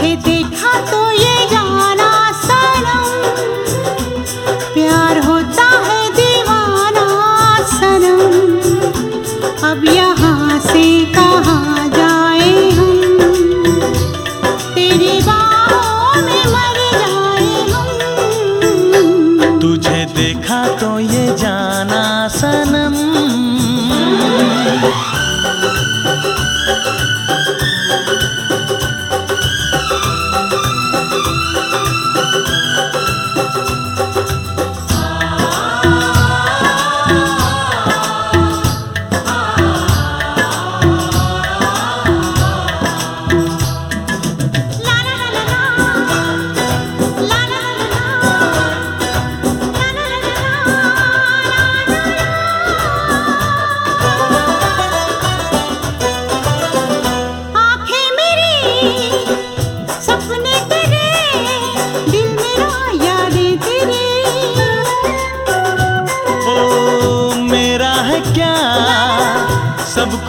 तुझे देखा तो ये जाना सनम। प्यार होता है दीवाना सनम। अब यहाँ से कहाँ जाए हम? तेरी बाहों में मर जाए हम। तुझे देखा तो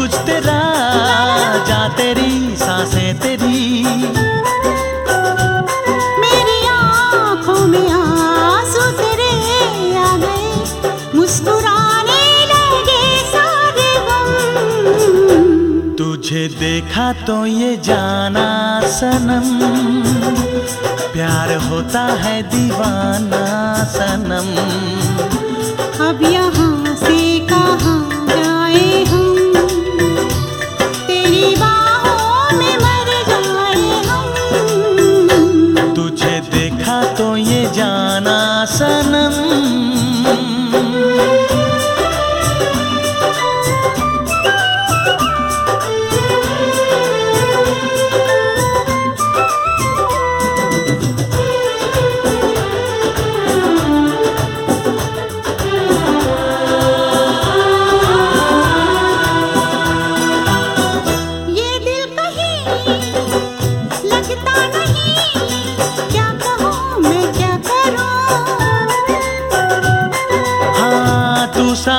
कुछ तेरा जा तेरी साँसें तेरी। मेरी आँखों में आँसू तेरे आ गए मुस्कुराने लगे सारे गम। तुझे देखा तो ये जाना सनम प्यार होता है दीवाना सनम। अब यहाँ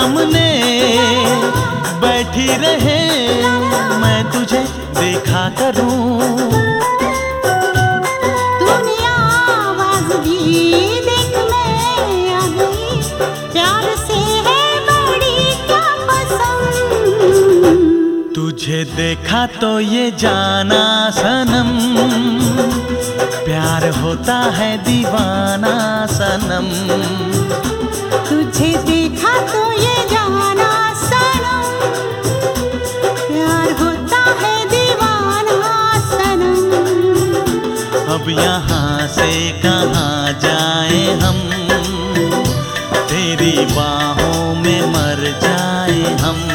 सामने बैठी रहे मैं तुझे देखा करूँ। तुझे देखा तो ये जाना सनम प्यार होता है दीवाना सनम। अब यहाँ से कहाँ जाए हम? तेरी बाहों में मर जाए हम।